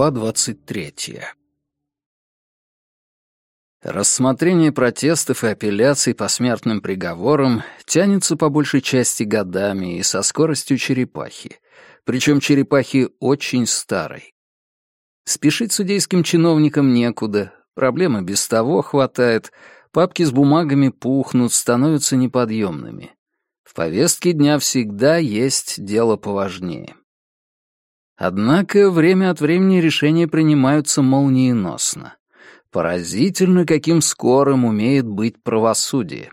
Глава двадцать третья. Рассмотрение протестов и апелляций по смертным приговорам тянется по большей части годами и со скоростью черепахи, причем черепахи очень старой. Спешить судейским чиновникам некуда, проблемы без того хватает, папки с бумагами пухнут, становятся неподъемными. В повестке дня всегда есть дело поважнее. Однако время от времени решения принимаются молниеносно. Поразительно, каким скорым умеет быть правосудие.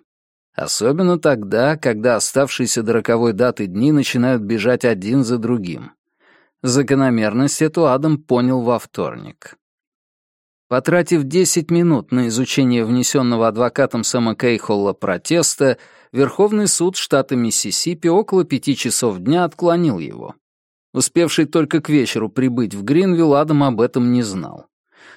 Особенно тогда, когда оставшиеся до роковой даты дни начинают бежать один за другим. Закономерность эту Адам понял во вторник. Потратив 10 минут на изучение внесенного адвокатом Сэма Кейхолла протеста, Верховный суд штата Миссисипи около пяти часов дня отклонил его. Успевший только к вечеру прибыть в Гринвилл, Адам об этом не знал.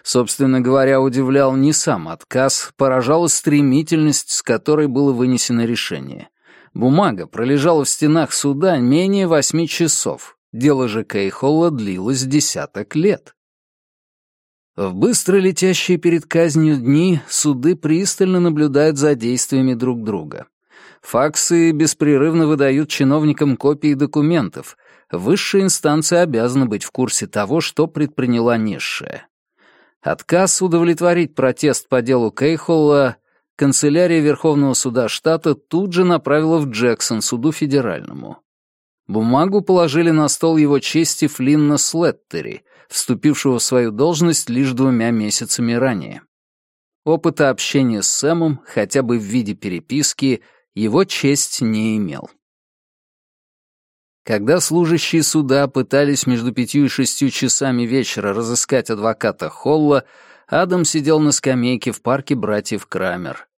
Собственно говоря, удивлял не сам отказ, поражала стремительность, с которой было вынесено решение. Бумага пролежала в стенах суда менее восьми часов. Дело же Кейхолла длилось десяток лет. В быстро летящие перед казнью дни суды пристально наблюдают за действиями друг друга. Факсы беспрерывно выдают чиновникам копии документов. Высшая инстанция обязана быть в курсе того, что предприняла низшая. Отказ удовлетворить протест по делу Кейхолла канцелярия Верховного суда штата тут же направила в Джексон, суду федеральному. Бумагу положили на стол его чести Флинна Слеттери, вступившего в свою должность лишь двумя месяцами ранее. Опыта общения с Сэмом, хотя бы в виде переписки, его честь не имел. Когда служащие суда пытались между пятью и шестью часами вечера разыскать адвоката Холла, Адам сидел на скамейке в парке братьев Крамер.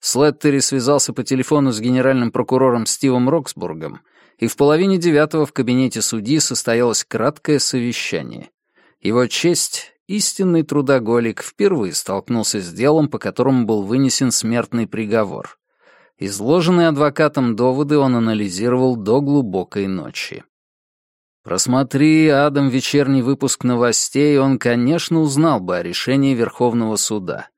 Слеттери связался по телефону с генеральным прокурором Стивом Роксбургом, и в половине девятого в кабинете судьи состоялось краткое совещание. Его честь, истинный трудоголик, впервые столкнулся с делом, по которому был вынесен смертный приговор. Изложенные адвокатом доводы он анализировал до глубокой ночи. Просмотри, Адам, вечерний выпуск новостей, он, конечно, узнал бы о решении Верховного суда.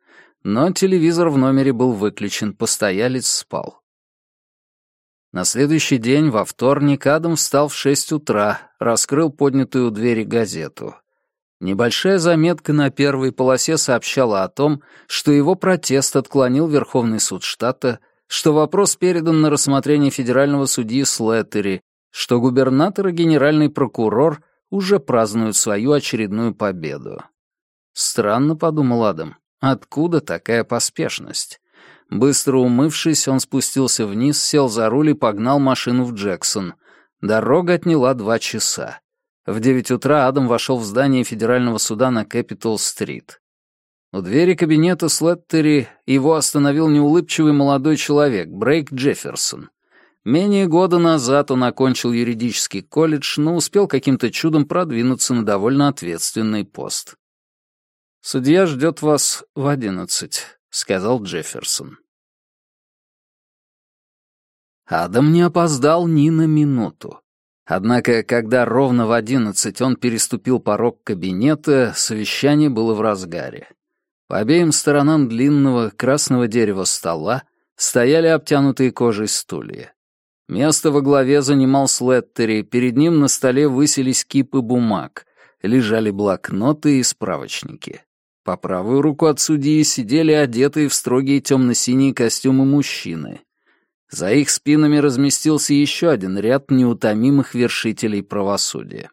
Но телевизор в номере был выключен, постоялец спал. На следующий день, во вторник, Адам встал в шесть утра, раскрыл поднятую у двери газету. Небольшая заметка на первой полосе сообщала о том, что его протест отклонил Верховный суд штата — что вопрос передан на рассмотрение федерального судьи Слеттери, что губернатор и генеральный прокурор уже празднуют свою очередную победу. Странно, подумал Адам, откуда такая поспешность? Быстро умывшись, он спустился вниз, сел за руль и погнал машину в Джексон. Дорога отняла два часа. В девять утра Адам вошел в здание федерального суда на Кэпитал-стрит. У двери кабинета Слеттери его остановил неулыбчивый молодой человек, Брейк Джефферсон. Менее года назад он окончил юридический колледж, но успел каким-то чудом продвинуться на довольно ответственный пост. «Судья ждет вас в одиннадцать», — сказал Джефферсон. Адам не опоздал ни на минуту. Однако, когда ровно в одиннадцать он переступил порог кабинета, совещание было в разгаре. По обеим сторонам длинного красного дерева стола стояли обтянутые кожей стулья. Место во главе занимал Слеттери, перед ним на столе высились кипы бумаг, лежали блокноты и справочники. По правую руку от судьи сидели одетые в строгие темно-синие костюмы мужчины. За их спинами разместился еще один ряд неутомимых вершителей правосудия.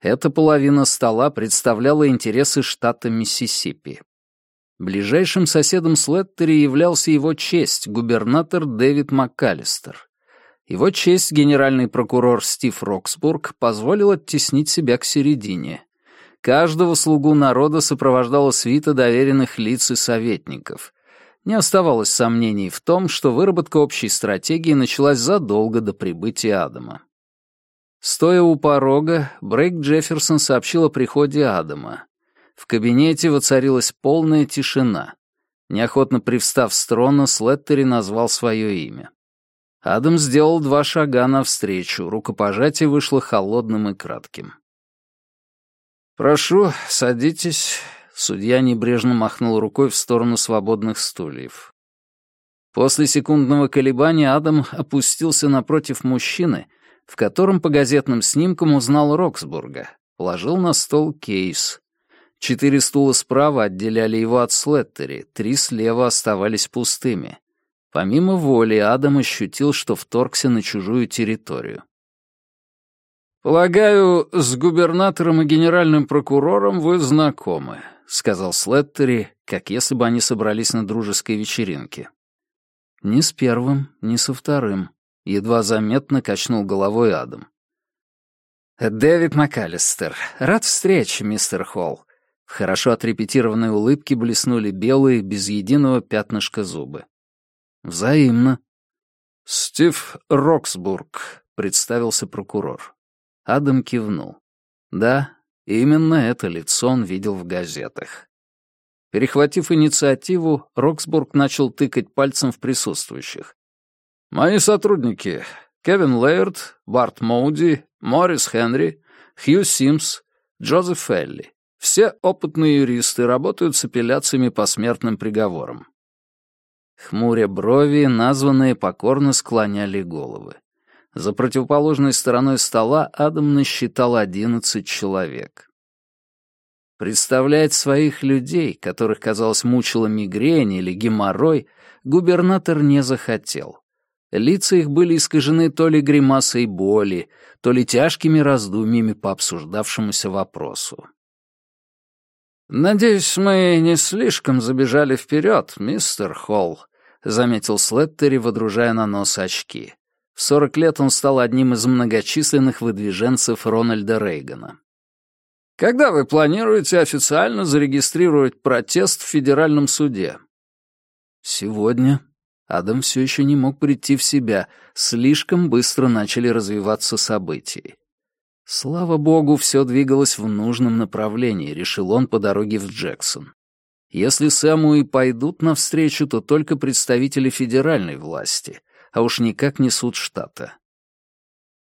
Эта половина стола представляла интересы штата Миссисипи. Ближайшим соседом Слеттери являлся его честь, губернатор Дэвид МакКаллистер. Его честь, генеральный прокурор Стив Роксбург, позволил оттеснить себя к середине. Каждого слугу народа сопровождала свита доверенных лиц и советников. Не оставалось сомнений в том, что выработка общей стратегии началась задолго до прибытия Адама. Стоя у порога, Брейк Джефферсон сообщил о приходе Адама. В кабинете воцарилась полная тишина. Неохотно привстав с трона, Слеттери назвал свое имя. Адам сделал два шага навстречу, рукопожатие вышло холодным и кратким. «Прошу, садитесь». Судья небрежно махнул рукой в сторону свободных стульев. После секундного колебания Адам опустился напротив мужчины, в котором по газетным снимкам узнал Роксбурга, положил на стол кейс. Четыре стула справа отделяли его от Слеттери, три слева оставались пустыми. Помимо воли Адам ощутил, что вторгся на чужую территорию. «Полагаю, с губернатором и генеральным прокурором вы знакомы», — сказал Слеттери, как если бы они собрались на дружеской вечеринке. «Ни с первым, ни со вторым», — едва заметно качнул головой Адам. «Дэвид МакАлистер, рад встрече, мистер Холл». В хорошо отрепетированной улыбке блеснули белые, без единого пятнышка зубы. «Взаимно». «Стив Роксбург», — представился прокурор. Адам кивнул. Да, именно это лицо он видел в газетах. Перехватив инициативу, Роксбург начал тыкать пальцем в присутствующих. «Мои сотрудники — Кевин Лейерд, Барт Моуди, Моррис Хенри, Хью Симс, Джозеф Элли. Все опытные юристы работают с апелляциями по смертным приговорам». Хмуря брови, названные покорно склоняли головы. За противоположной стороной стола Адам насчитал одиннадцать человек. Представлять своих людей, которых, казалось, мучила мигрень или геморрой, губернатор не захотел. Лица их были искажены то ли гримасой боли, то ли тяжкими раздумьями по обсуждавшемуся вопросу. «Надеюсь, мы не слишком забежали вперед, мистер Холл», — заметил Слеттери, водружая на нос очки. В 40 лет он стал одним из многочисленных выдвиженцев Рональда Рейгана. «Когда вы планируете официально зарегистрировать протест в федеральном суде?» «Сегодня». Адам все еще не мог прийти в себя, слишком быстро начали развиваться события. Слава богу, все двигалось в нужном направлении, решил он по дороге в Джексон. Если Сэму и пойдут навстречу, то только представители федеральной власти, а уж никак не суд штата.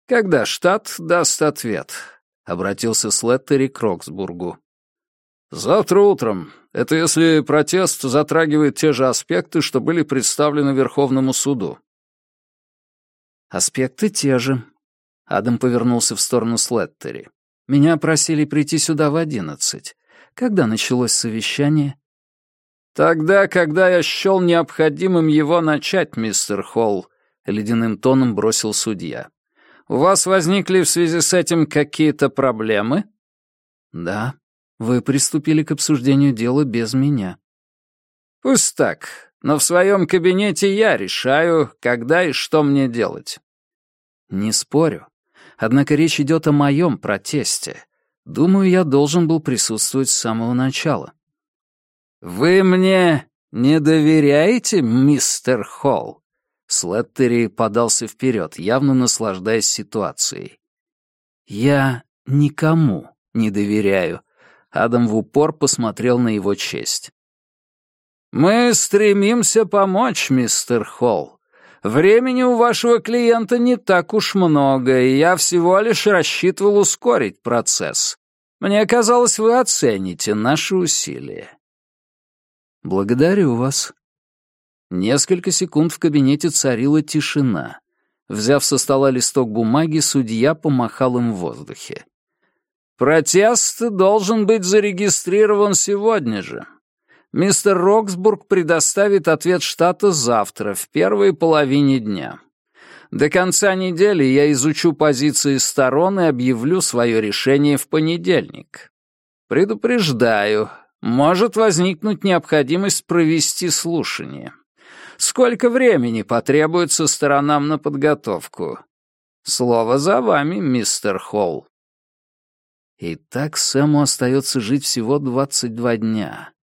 «Когда штат даст ответ?» — обратился Слеттери к Роксбургу. «Завтра утром. Это если протест затрагивает те же аспекты, что были представлены Верховному суду». «Аспекты те же». Адам повернулся в сторону Слеттери. «Меня просили прийти сюда в одиннадцать. Когда началось совещание?» «Тогда, когда я счел необходимым его начать, мистер Холл», — ледяным тоном бросил судья. «У вас возникли в связи с этим какие-то проблемы?» «Да. Вы приступили к обсуждению дела без меня». «Пусть так, но в своем кабинете я решаю, когда и что мне делать». «Не спорю. Однако речь идет о моем протесте. Думаю, я должен был присутствовать с самого начала». «Вы мне не доверяете, мистер Холл?» Слеттери подался вперед, явно наслаждаясь ситуацией. «Я никому не доверяю», — Адам в упор посмотрел на его честь. «Мы стремимся помочь, мистер Холл. Времени у вашего клиента не так уж много, и я всего лишь рассчитывал ускорить процесс. Мне казалось, вы оцените наши усилия. «Благодарю вас». Несколько секунд в кабинете царила тишина. Взяв со стола листок бумаги, судья помахал им в воздухе. «Протест должен быть зарегистрирован сегодня же. Мистер Роксбург предоставит ответ штата завтра, в первой половине дня. До конца недели я изучу позиции сторон и объявлю свое решение в понедельник. Предупреждаю, может возникнуть необходимость провести слушание. Сколько времени потребуется сторонам на подготовку? Слово за вами, мистер Холл. И так Сэму остается жить всего 22 дня.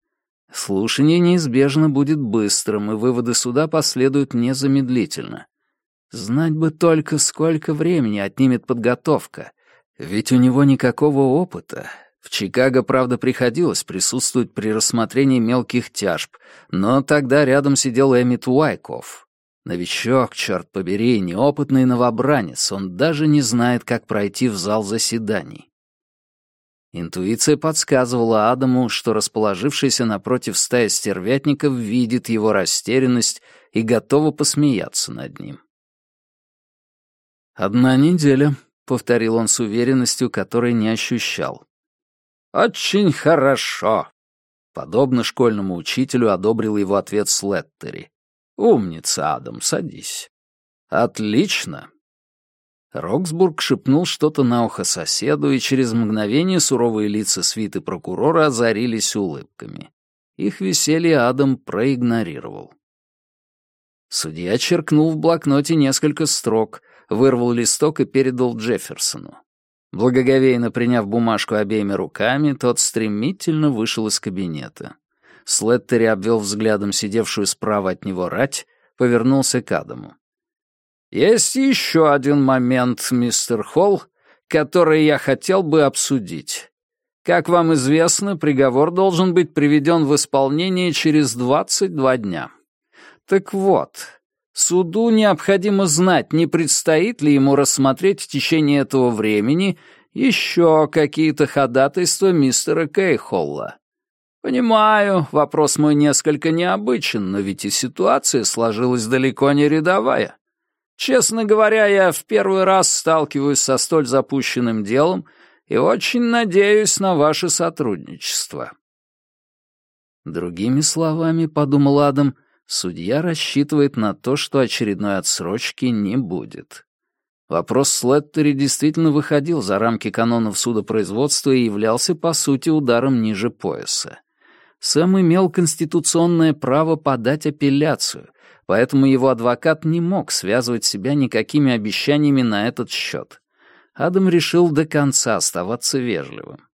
Слушание неизбежно будет быстрым, и выводы суда последуют незамедлительно. Знать бы только, сколько времени отнимет подготовка, ведь у него никакого опыта, в Чикаго, правда, приходилось присутствовать при рассмотрении мелких тяжб, но тогда рядом сидел Эммит Уайков. Новичок, черт побери, неопытный новобранец, он даже не знает, как пройти в зал заседаний. Интуиция подсказывала Адаму, что расположившийся напротив стая стервятников видит его растерянность и готова посмеяться над ним. «Одна неделя», — повторил он с уверенностью, которой не ощущал. «Очень хорошо», — подобно школьному учителю одобрил его ответ Слеттери. «Умница, Адам, садись». «Отлично. Роксбург шепнул что-то на ухо соседу, и через мгновение суровые лица свиты прокурора озарились улыбками. Их веселье Адам проигнорировал. Судья черкнул в блокноте несколько строк, вырвал листок и передал Джефферсону. Благоговейно приняв бумажку обеими руками, тот стремительно вышел из кабинета. Слеттери обвел взглядом сидевшую справа от него рать, повернулся к Адаму. Есть еще один момент, мистер Холл, который я хотел бы обсудить. Как вам известно, приговор должен быть приведен в исполнение через 22 дня. Так вот, суду необходимо знать, не предстоит ли ему рассмотреть в течение этого времени еще какие-то ходатайства мистера Кейхолла. Понимаю, вопрос мой несколько необычен, но ведь и ситуация сложилась далеко не рядовая. Честно говоря, я в первый раз сталкиваюсь со столь запущенным делом и очень надеюсь на ваше сотрудничество». Другими словами, подумал Адам, судья рассчитывает на то, что очередной отсрочки не будет. Вопрос Слеттери действительно выходил за рамки канонов судопроизводства и являлся, по сути, ударом ниже пояса. Сэм имел конституционное право подать апелляцию, поэтому его адвокат не мог связывать себя никакими обещаниями на этот счет. Адам решил до конца оставаться вежливым.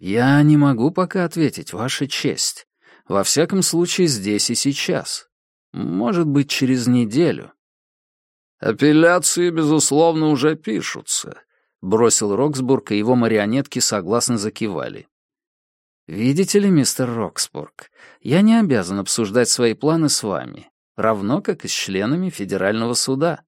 «Я не могу пока ответить, Ваша честь. Во всяком случае, здесь и сейчас. Может быть, через неделю». «Апелляции, безусловно, уже пишутся», — бросил Роксбург, и его марионетки согласно закивали. «Видите ли, мистер Роксбург, я не обязан обсуждать свои планы с вами, равно как и с членами Федерального суда».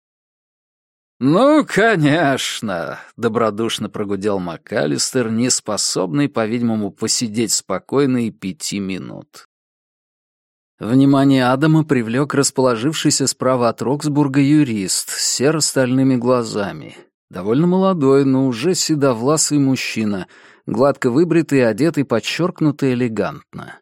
«Ну, конечно», — добродушно прогудел МакАлистер, неспособный, по-видимому, посидеть спокойно и пяти минут. Внимание Адама привлек расположившийся справа от Роксбурга юрист с серо-стальными глазами. Довольно молодой, но уже седовласый мужчина — гладко выбритый и одетый подчеркнуто элегантно.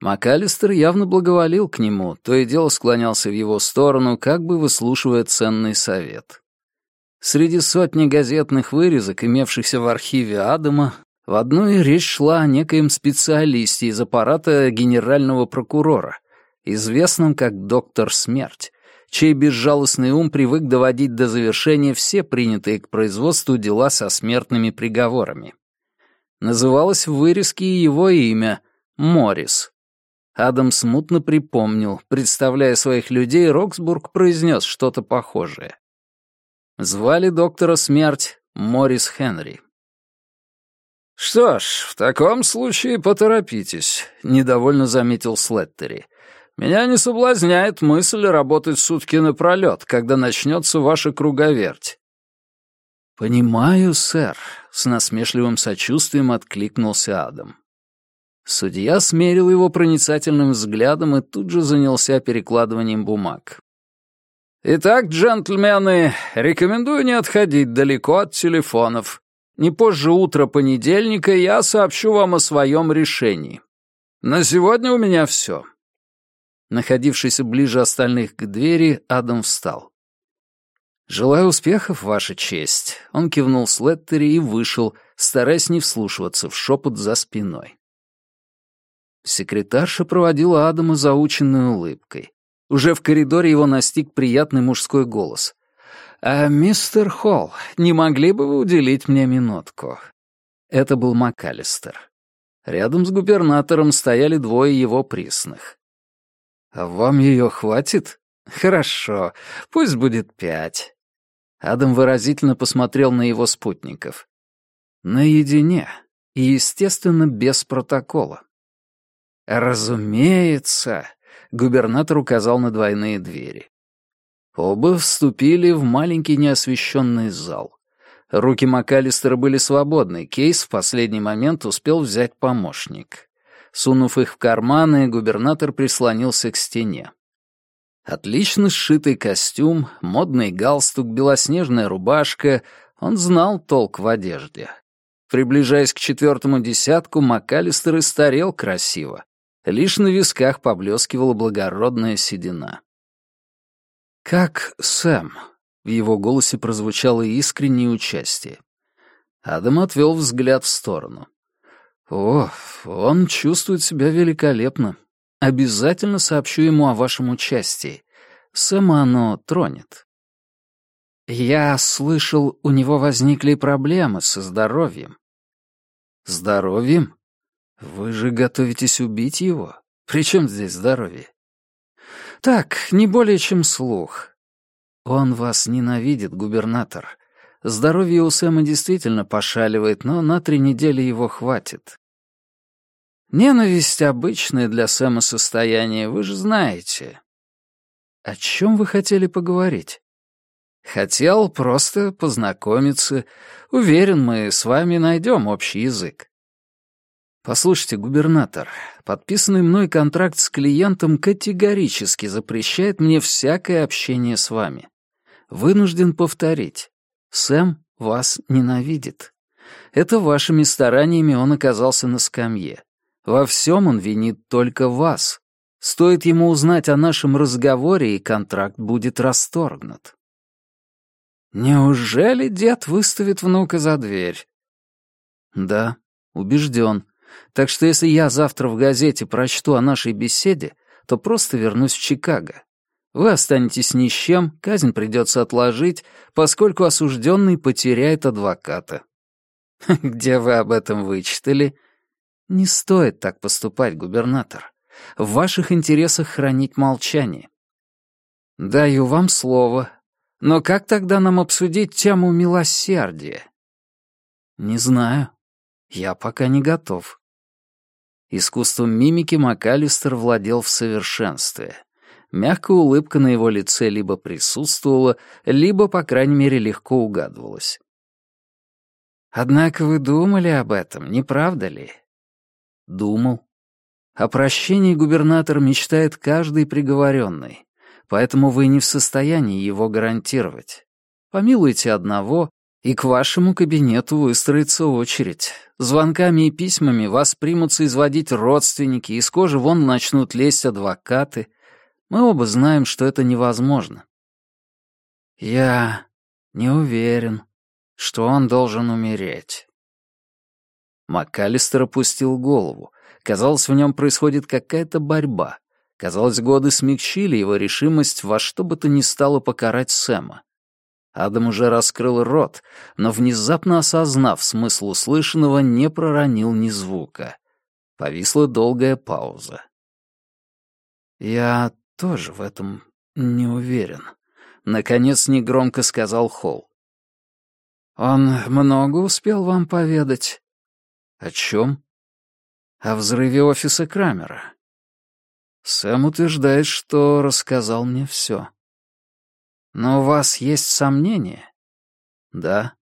МакАлистер явно благоволил к нему, то и дело склонялся в его сторону, как бы выслушивая ценный совет. Среди сотни газетных вырезок, имевшихся в архиве Адама, в одной речь шла о некоем специалисте из аппарата генерального прокурора, известном как доктор Смерть, чей безжалостный ум привык доводить до завершения все принятые к производству дела со смертными приговорами. Называлось в вырезке его имя — Моррис. Адам смутно припомнил, представляя своих людей, Роксбург произнес что-то похожее. Звали доктора Смерть Моррис Хенри. «Что ж, в таком случае поторопитесь», — недовольно заметил Слеттери. «Меня не соблазняет мысль работать сутки напролет, когда начнется ваша круговерть. «Понимаю, сэр», — с насмешливым сочувствием откликнулся Адам. Судья смерил его проницательным взглядом и тут же занялся перекладыванием бумаг. «Итак, джентльмены, рекомендую не отходить далеко от телефонов. Не позже утра понедельника я сообщу вам о своем решении. На сегодня у меня все». Находившийся ближе остальных к двери, Адам встал. «Желаю успехов, Ваша честь!» Он кивнул Слеттери и вышел, стараясь не вслушиваться в шепот за спиной. Секретарша проводила Адама заученной улыбкой. Уже в коридоре его настиг приятный мужской голос. «А, мистер Холл, не могли бы вы уделить мне минутку?» Это был МакАлистер. Рядом с губернатором стояли двое его присных. «А вам ее хватит? Хорошо, пусть будет пять. Адам выразительно посмотрел на его спутников. Наедине и, естественно, без протокола. «Разумеется», — губернатор указал на двойные двери. Оба вступили в маленький неосвещенный зал. Руки МакАлистера были свободны, кейс в последний момент успел взять помощник. Сунув их в карманы, губернатор прислонился к стене. Отлично сшитый костюм, модный галстук, белоснежная рубашка — он знал толк в одежде. Приближаясь к четвертому десятку, МакАлистер истарел красиво. Лишь на висках поблескивала благородная седина. «Как Сэм?» — в его голосе прозвучало искреннее участие. Адам отвел взгляд в сторону. «О, он чувствует себя великолепно. Обязательно сообщу ему о вашем участии. Сэма оно тронет». «Я слышал, у него возникли проблемы со здоровьем». «Здоровьем? Вы же готовитесь убить его? При чем здесь здоровье?» «Так, не более чем слух. Он вас ненавидит, губернатор. Здоровье у Сэма действительно пошаливает, но на три недели его хватит. Ненависть — обычное для Сэма состояние, вы же знаете. О чем вы хотели поговорить? Хотел просто познакомиться. Уверен, мы с вами найдем общий язык. Послушайте, губернатор, подписанный мной контракт с клиентом категорически запрещает мне всякое общение с вами. Вынужден повторить. Сэм вас ненавидит. Это вашими стараниями он оказался на скамье. Во всем он винит только вас. Стоит ему узнать о нашем разговоре, и контракт будет расторгнут. Неужели дед выставит внука за дверь? Да, убежден. Так что если я завтра в газете прочту о нашей беседе, то просто вернусь в Чикаго. Вы останетесь ни с чем, казнь придется отложить, поскольку осужденный потеряет адвоката. Где вы об этом вычитали? Не стоит так поступать, губернатор. В ваших интересах хранить молчание. Даю вам слово, но как тогда нам обсудить тему милосердия? Не знаю. Я пока не готов. Искусством мимики МакАлистер владел в совершенстве. Мягкая улыбка на его лице либо присутствовала, либо, по крайней мере, легко угадывалась. «Однако вы думали об этом, не правда ли?» «Думал. О прощении губернатор мечтает каждый приговоренный поэтому вы не в состоянии его гарантировать. Помилуйте одного, и к вашему кабинету выстроится очередь. Звонками и письмами вас примутся изводить родственники, из кожи вон начнут лезть адвокаты. Мы оба знаем, что это невозможно. Я не уверен, что он должен умереть. МакАлистер опустил голову. Казалось, в нем происходит какая-то борьба. Казалось, годы смягчили его решимость во что бы то ни стало покарать Сэма. Адам уже раскрыл рот, но, внезапно осознав смысл услышанного, не проронил ни звука. Повисла долгая пауза. «Я тоже в этом не уверен», — наконец негромко сказал Холл. «Он много успел вам поведать?» «О чем?» «О взрыве офиса Крамера. Сэм утверждает, что рассказал мне все. Но у вас есть сомнения? Да.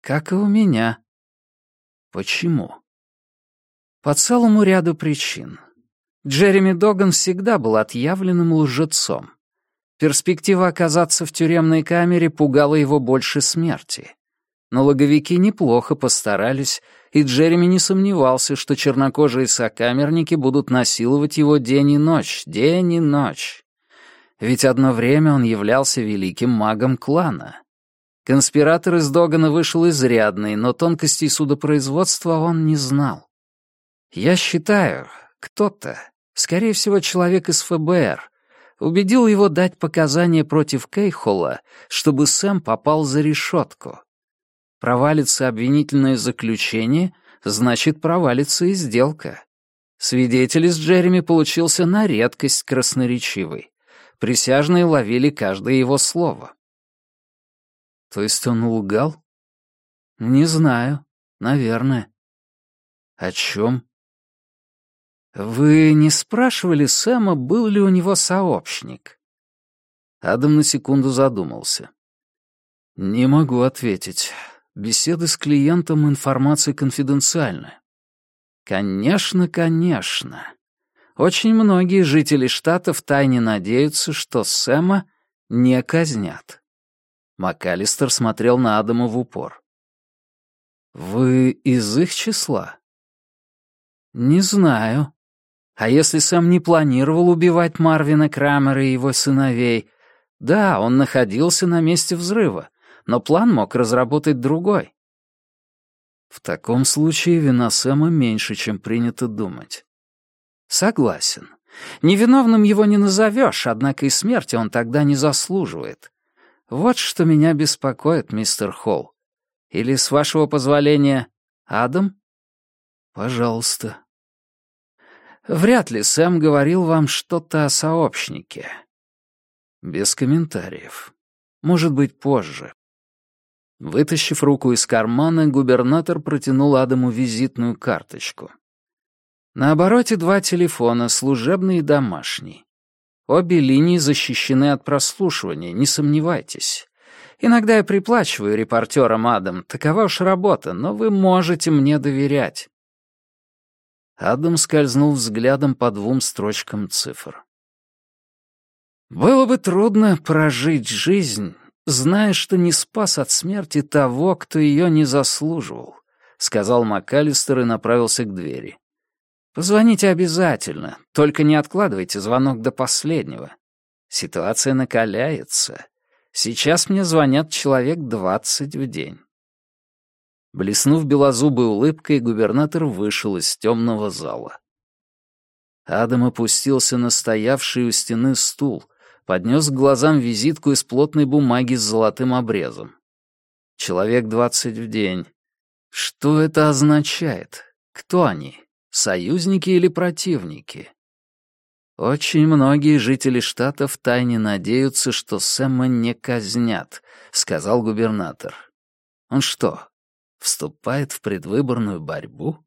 Как и у меня. Почему? По целому ряду причин. Джереми Доган всегда был отъявленным лжецом. Перспектива оказаться в тюремной камере пугала его больше смерти. Но логовики неплохо постарались, и Джереми не сомневался, что чернокожие сокамерники будут насиловать его день и ночь, день и ночь. Ведь одно время он являлся великим магом клана. Конспиратор из Догана вышел изрядный, но тонкостей судопроизводства он не знал. Я считаю, кто-то, скорее всего, человек из ФБР, убедил его дать показания против Кейхола, чтобы Сэм попал за решетку. Провалится обвинительное заключение, значит, провалится и сделка. Свидетель из Джереми получился на редкость красноречивый. Присяжные ловили каждое его слово. То есть он лгал? Не знаю. Наверное. О чем? Вы не спрашивали Сэма, был ли у него сообщник? Адам на секунду задумался. Не могу ответить. Беседы с клиентом информация конфиденциальная. Конечно, конечно. Очень многие жители штата втайне надеются, что Сэма не казнят. МакАлистер смотрел на Адама в упор. «Вы из их числа?» «Не знаю. А если Сэм не планировал убивать Марвина Крамера и его сыновей? Да, он находился на месте взрыва, но план мог разработать другой. В таком случае вина Сэма меньше, чем принято думать. Согласен. Невиновным его не назовешь, однако и смерти он тогда не заслуживает. Вот что меня беспокоит, мистер Холл. Или, с вашего позволения, Адам? Пожалуйста. Вряд ли Сэм говорил вам что-то о сообщнике. Без комментариев. Может быть, позже. Вытащив руку из кармана, губернатор протянул Адаму визитную карточку. На обороте два телефона, служебный и домашний. Обе линии защищены от прослушивания, не сомневайтесь. Иногда я приплачиваю репортерам, Адам, такова уж работа, но вы можете мне доверять. Адам скользнул взглядом по двум строчкам цифр. «Было бы трудно прожить жизнь, зная, что не спас от смерти того, кто ее не заслуживал», — сказал МакАлистер и направился к двери. «Позвоните обязательно, только не откладывайте звонок до последнего. Ситуация накаляется. Сейчас мне звонят человек двадцать в день». Блеснув белозубой улыбкой, губернатор вышел из темного зала. Адам опустился на стоявший у стены стул, поднес к глазам визитку из плотной бумаги с золотым обрезом. Человек двадцать в день. Что это означает? Кто они? Союзники или противники? Очень многие жители штата втайне надеются, что Сэма не казнят, сказал губернатор. Он что, вступает в предвыборную борьбу?